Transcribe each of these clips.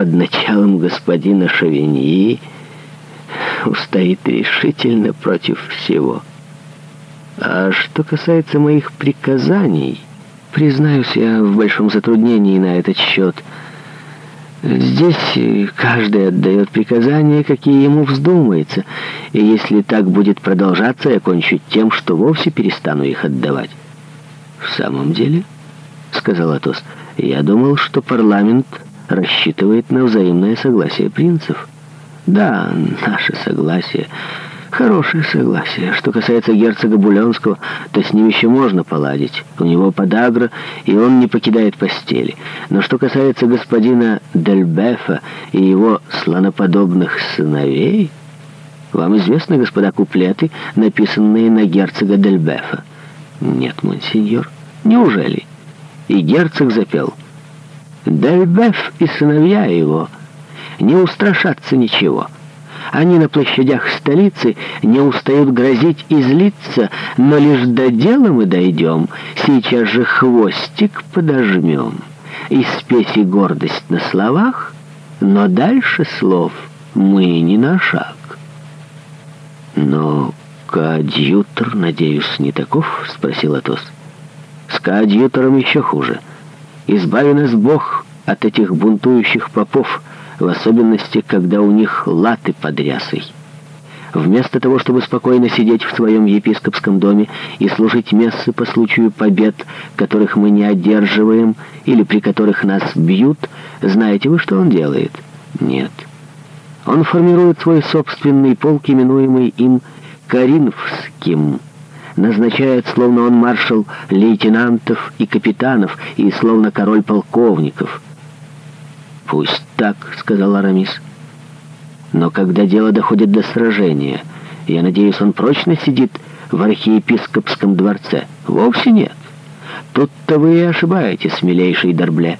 под началом господина Шовиньи устоит решительно против всего. А что касается моих приказаний, признаюсь, я в большом затруднении на этот счет. Здесь каждый отдает приказания, какие ему вздумается, и если так будет продолжаться, я кончу тем, что вовсе перестану их отдавать. «В самом деле?» — сказал Атос. «Я думал, что парламент рассчитывает на взаимное согласие принцев. Да, наше согласие. Хорошее согласие. Что касается герцога Буленского, то с ним еще можно поладить. У него подагра, и он не покидает постели. Но что касается господина Дельбефа и его слоноподобных сыновей... Вам известны, господа, куплеты, написанные на герцога Дельбефа? Нет, монсеньор. Неужели? И герцог запел... Дальбеф и сыновья его не устрашатся ничего. Они на площадях столицы не устают грозить и злиться, но лишь до дела мы дойдем, сейчас же хвостик подожмем. И спесь и гордость на словах, но дальше слов мы не на шаг. Но коадьютор, надеюсь, не таков? — спросил Атос. — С коадьютором еще хуже — Избави нас Бог от этих бунтующих попов, в особенности, когда у них латы под рясой. Вместо того, чтобы спокойно сидеть в своем епископском доме и служить мессы по случаю побед, которых мы не одерживаем или при которых нас бьют, знаете вы, что он делает? Нет. Он формирует свой собственный полк, именуемый им «Каринфским» назначает, словно он маршал лейтенантов и капитанов, и словно король полковников. «Пусть так», — сказал Арамис. «Но когда дело доходит до сражения, я надеюсь, он прочно сидит в архиепископском дворце? Вовсе нет. Тут-то вы и ошибаетесь, милейший Дорбле».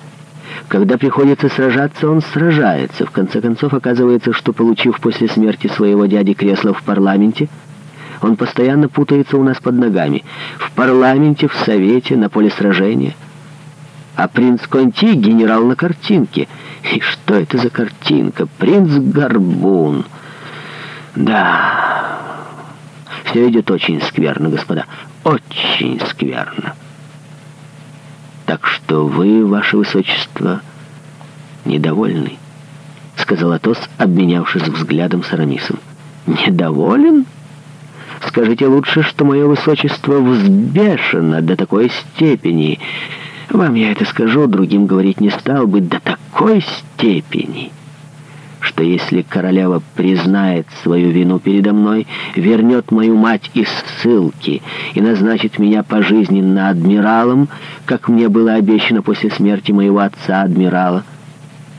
Когда приходится сражаться, он сражается. В конце концов, оказывается, что, получив после смерти своего дяди кресло в парламенте, он постоянно путается у нас под ногами. В парламенте, в совете, на поле сражения. А принц Конти — генерал на картинке. И что это за картинка? Принц Горбун. Да, все идет очень скверно, господа. Очень скверно. Так что вы, ваше высочество, недовольны, — сказал Атос, обменявшись взглядом с Арамисом. «Недоволен?» Скажите лучше, что мое высочество взбешено до такой степени. Вам я это скажу, другим говорить не стал бы, до такой степени, что если королева признает свою вину передо мной, вернет мою мать из ссылки и назначит меня пожизненно адмиралом, как мне было обещано после смерти моего отца адмирала, —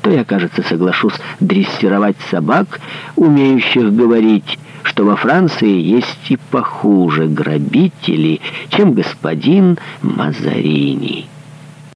то я, кажется, соглашусь дрессировать собак, умеющих говорить, что во Франции есть и похуже грабители, чем господин Мазарини».